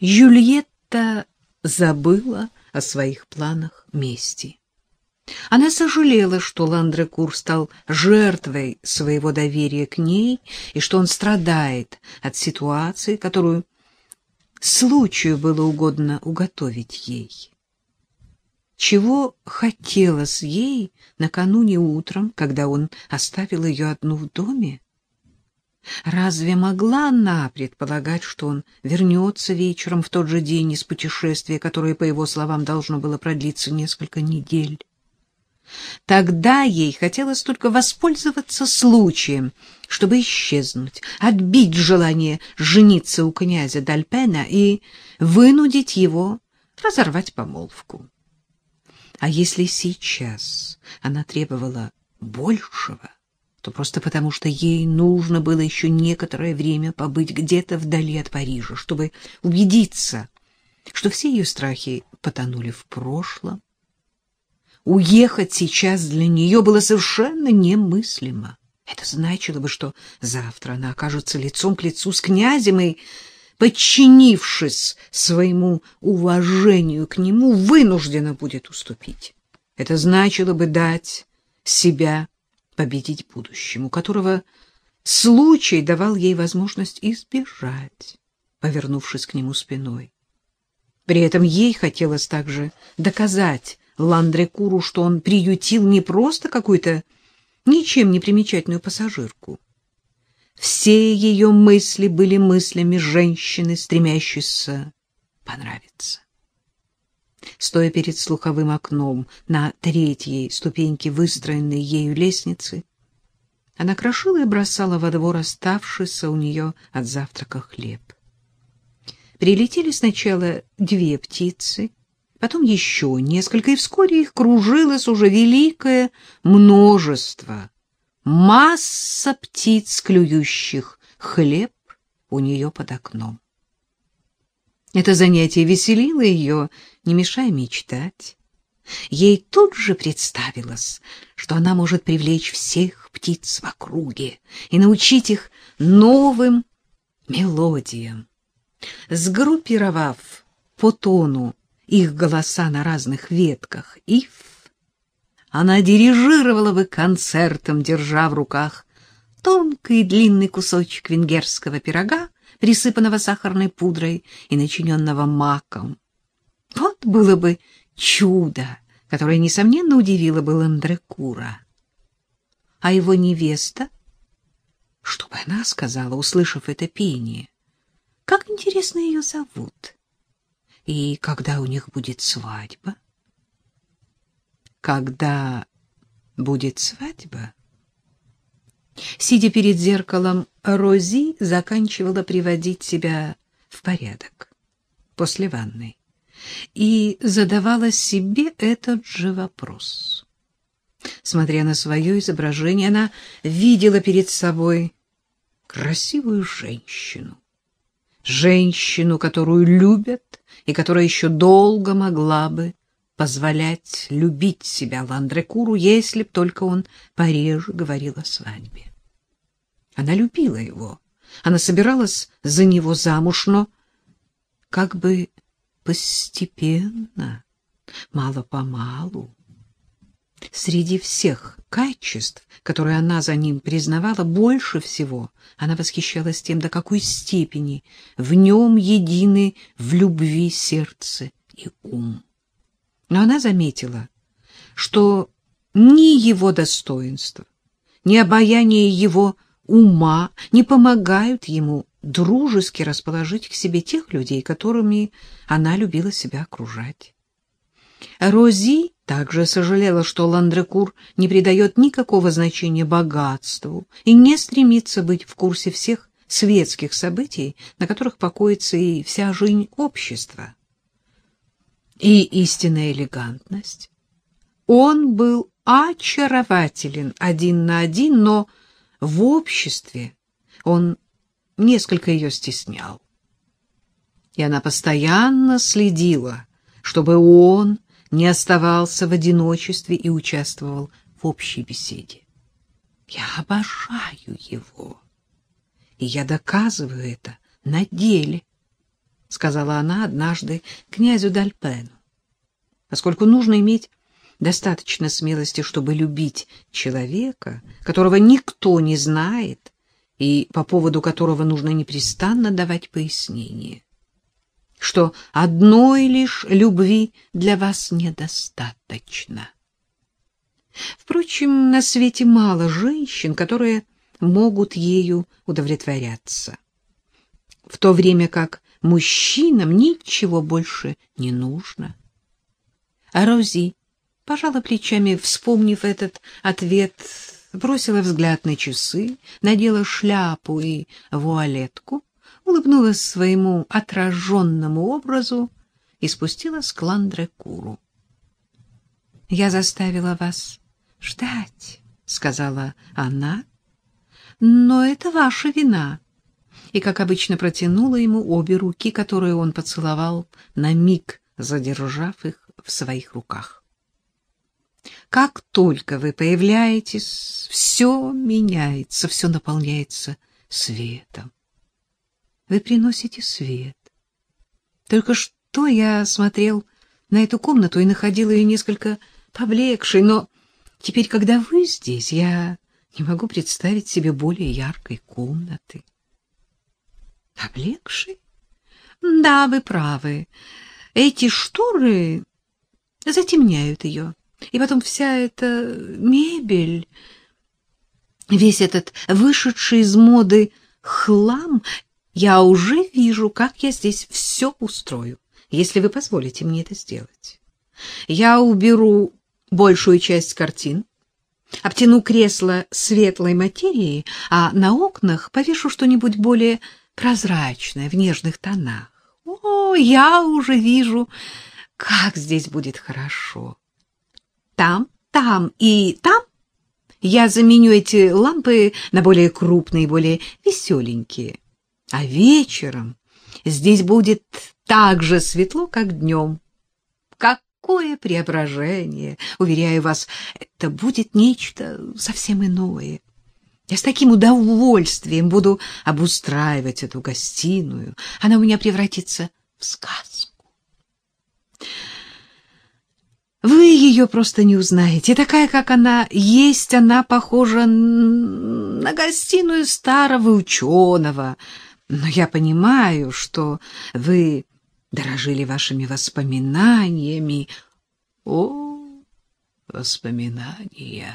Жюльетта забыла о своих планах мести. Она сожалела, что Ландрекур стал жертвой своего доверия к ней и что он страдает от ситуации, которую случаю было угодно уготовить ей. Чего хотелось ей накануне утром, когда он оставил ее одну в доме? Разве могла она предполагать, что он вернется вечером в тот же день из путешествия, которое, по его словам, должно было продлиться несколько недель? Тогда ей хотелось только воспользоваться случаем, чтобы исчезнуть, отбить желание жениться у князя Дальпена и вынудить его разорвать помолвку. А если сейчас она требовала большего, то просто потому, что ей нужно было еще некоторое время побыть где-то вдали от Парижа, чтобы убедиться, что все ее страхи потонули в прошлом. Уехать сейчас для нее было совершенно немыслимо. Это значило бы, что завтра она окажется лицом к лицу с князем и, подчинившись своему уважению к нему, вынуждена будет уступить. Это значило бы дать себя победить будущему, которого случай давал ей возможность избежать, повернувшись к нему спиной. При этом ей хотелось также доказать Ландрекуру, что он приютил не просто какую-то ничем не примечательную пассажирку. Все ее мысли были мыслями женщины, стремящейся понравиться. Стоя перед слуховым окном на третьей ступеньке выстроенной ею лестницы, она крошила и бросала во двор оставшийся у нее от завтрака хлеб. Прилетели сначала две птицы, потом еще несколько, и вскоре их кружилось уже великое множество. Масса птиц, клюющих хлеб у нее под окном. Это занятие веселило ее, не мешая мечтать. Ей тут же представилось, что она может привлечь всех птиц в округе и научить их новым мелодиям. Сгруппировав по тону их голоса на разных ветках ив, она дирижировала бы концертом, держа в руках тонкий длинный кусочек венгерского пирога, присыпанного сахарной пудрой и начиненного маком. Вот было бы чудо, которое, несомненно, удивило бы Ландрекура. А его невеста? Что бы она сказала, услышав это пение? Как интересно ее зовут? И когда у них будет свадьба? Когда будет свадьба? Сидя перед зеркалом, Рози заканчивала приводить себя в порядок после ванной и задавала себе этот же вопрос. Смотря на свое изображение, она видела перед собой красивую женщину. Женщину, которую любят и которая еще долго могла бы позволять любить себя Ландрекуру, если б только он пореже говорил о свадьбе. Она любила его, она собиралась за него замуж, но как бы постепенно, мало-помалу. Среди всех качеств, которые она за ним признавала, больше всего она восхищалась тем, до какой степени в нем едины в любви сердце и ум. Но она заметила, что ни его достоинство, ни обаяние его ума не помогают ему дружески расположить к себе тех людей, которыми она любила себя окружать. Рози также сожалела, что Ландрекур не придает никакого значения богатству и не стремится быть в курсе всех светских событий, на которых покоится и вся жизнь общества. И истинная элегантность. Он был очарователен один на один, но в обществе он несколько ее стеснял. И она постоянно следила, чтобы он не оставался в одиночестве и участвовал в общей беседе. Я обожаю его, и я доказываю это на деле. — сказала она однажды князю Дальпену. Поскольку нужно иметь достаточно смелости, чтобы любить человека, которого никто не знает и по поводу которого нужно непрестанно давать пояснение, что одной лишь любви для вас недостаточно. Впрочем, на свете мало женщин, которые могут ею удовлетворяться, в то время как мужчинам ничего больше не нужно. А Рози пожала плечами, вспомнив этот ответ, бросила взгляд на часы, надела шляпу и вуалетку, улыбнулась своему отраженному образу и спустилась к Ландрекуру. — Я заставила вас ждать, — сказала она, — но это ваша вина. И, как обычно, протянула ему обе руки, которые он поцеловал, на миг задержав их в своих руках. Как только вы появляетесь, все меняется, все наполняется светом. Вы приносите свет. Только что я смотрел на эту комнату и находил ее несколько поблекшей, но теперь, когда вы здесь, я не могу представить себе более яркой комнаты. Поблекшей? Да, вы правы. Эти шторы затемняют ее. И потом вся эта мебель, весь этот вышедший из моды хлам, я уже вижу, как я здесь все устрою, если вы позволите мне это сделать. Я уберу большую часть картин, обтяну кресло светлой материей, а на окнах повешу что-нибудь более прозрачное, в нежных тонах. О, я уже вижу, как здесь будет хорошо. Там, там и там я заменю эти лампы на более крупные, более веселенькие. А вечером здесь будет так же светло, как днем. Какое преображение! Уверяю вас, это будет нечто совсем иное. Я с таким удовольствием буду обустраивать эту гостиную. Она у меня превратится в сказку. Вы ее просто не узнаете. Такая, как она есть, она похожа на гостиную старого ученого. Но я понимаю, что вы дорожили вашими воспоминаниями. О, воспоминания!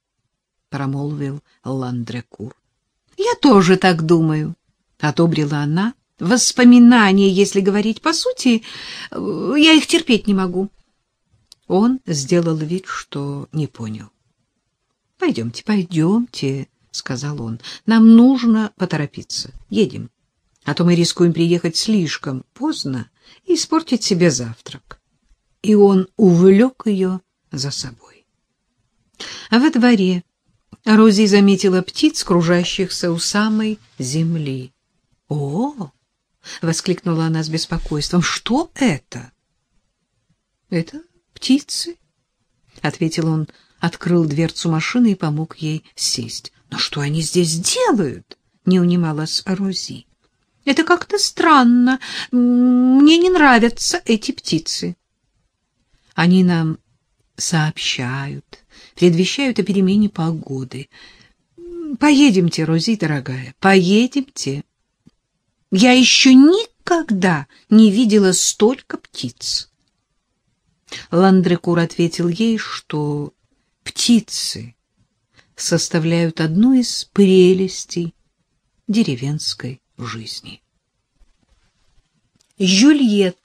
— промолвил Ландрекур. — Я тоже так думаю, — одобрила она. — Воспоминания, если говорить по сути, я их терпеть не могу. Он сделал вид, что не понял. — Пойдемте, пойдемте, — сказал он. — Нам нужно поторопиться. Едем. А то мы рискуем приехать слишком поздно и испортить себе завтрак. И он увлек ее за собой. А во дворе Рози заметила птиц, кружащихся у самой земли. — О! — воскликнула она с беспокойством. — Что это? — Это птицы, — ответил он, открыл дверцу машины и помог ей сесть. — Но что они здесь делают? — не унималась Рози. — Это как-то странно. Мне не нравятся эти птицы. — Они нам сообщают, предвещают о перемене погоды. Поедемте, Рози, дорогая, поедемте. Я еще никогда не видела столько птиц. Ландрекур ответил ей, что птицы составляют одну из прелестей деревенской жизни. Жюльет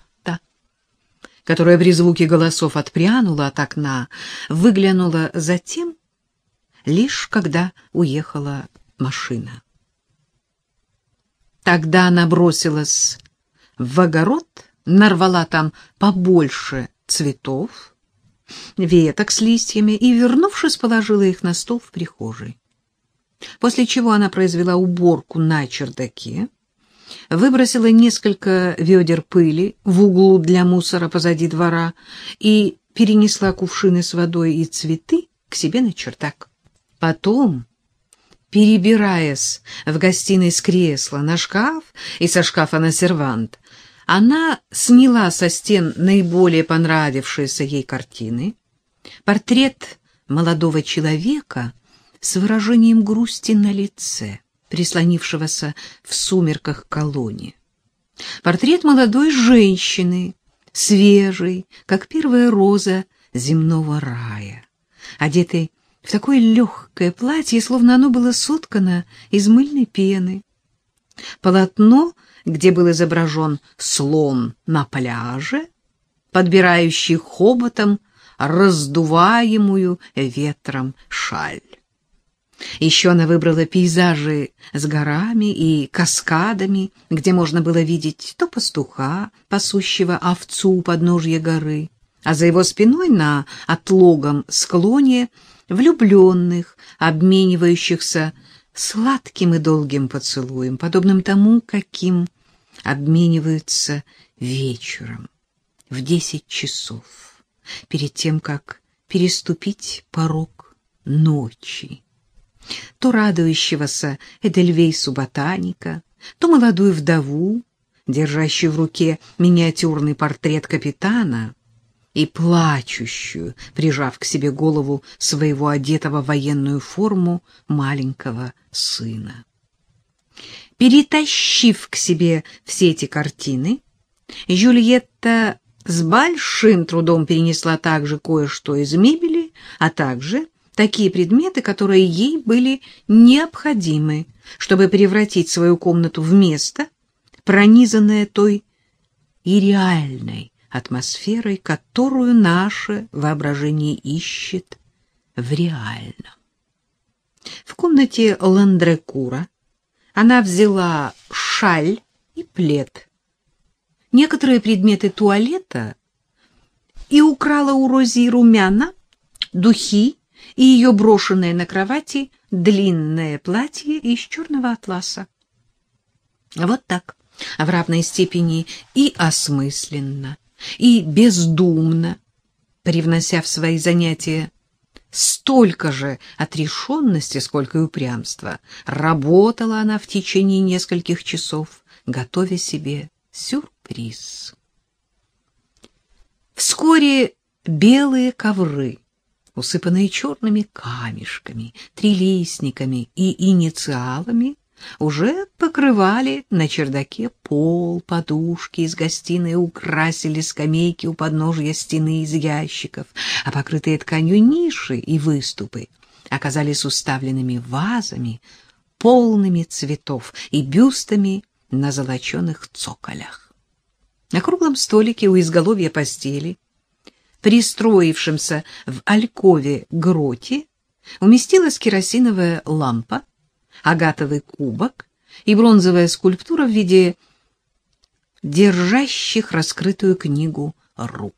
которая при звуке голосов отпрянула от окна, выглянула затем, лишь когда уехала машина. Тогда она бросилась в огород, нарвала там побольше цветов, веток с листьями и, вернувшись, положила их на стол в прихожей. После чего она произвела уборку на чердаке, выбросила несколько ведер пыли в углу для мусора позади двора и перенесла кувшины с водой и цветы к себе на чердак. Потом, перебираясь в гостиной с кресла на шкаф и со шкафа на сервант, Она сняла со стен наиболее понравившиеся ей картины. Портрет молодого человека с выражением грусти на лице, прислонившегося в сумерках колонии. Портрет молодой женщины, свежей, как первая роза земного рая, одетой в такое легкое платье, словно оно было соткано из мыльной пены. Полотно, где был изображен слон на пляже, подбирающий хоботом раздуваемую ветром шаль. Еще она выбрала пейзажи с горами и каскадами, где можно было видеть то пастуха, пасущего овцу у подножья горы, а за его спиной на отлогом склоне влюбленных, обменивающихся сладким и долгим поцелуем, подобным тому, каким обмениваются вечером в десять часов, перед тем, как переступить порог ночи. То радующегося Эдельвейсу ботаника, то молодую вдову, держащую в руке миниатюрный портрет капитана, и плачущую, прижав к себе голову своего одетого в военную форму маленького сына. Перетащив к себе все эти картины, Жюльетта с большим трудом перенесла также кое-что из мебели, а также такие предметы, которые ей были необходимы, чтобы превратить свою комнату в место, пронизанное той и реальной атмосферой, которую наше воображение ищет в реальном. В комнате Ландрекура она взяла шаль и плед, некоторые предметы туалета и украла у Рози румяна, духи и ее брошенное на кровати длинное платье из черного атласа. Вот так, в равной степени и осмысленно, и бездумно, привнося в свои занятия столько же отрешенности, сколько и упрямства, работала она в течение нескольких часов, готовя себе сюрприз. Вскоре белые ковры, усыпанные черными камешками, трилистниками и инициалами, уже покрывали на чердаке пол, подушки из гостиной украсили скамейки у подножья стены из ящиков, а покрытые тканью ниши и выступы оказались уставленными вазами, полными цветов и бюстами на золоченых цоколях. На круглом столике у изголовья постели, пристроившемся в алькове гроте, уместилась керосиновая лампа, агатовый кубок и бронзовая скульптура в виде держащих раскрытую книгу рук.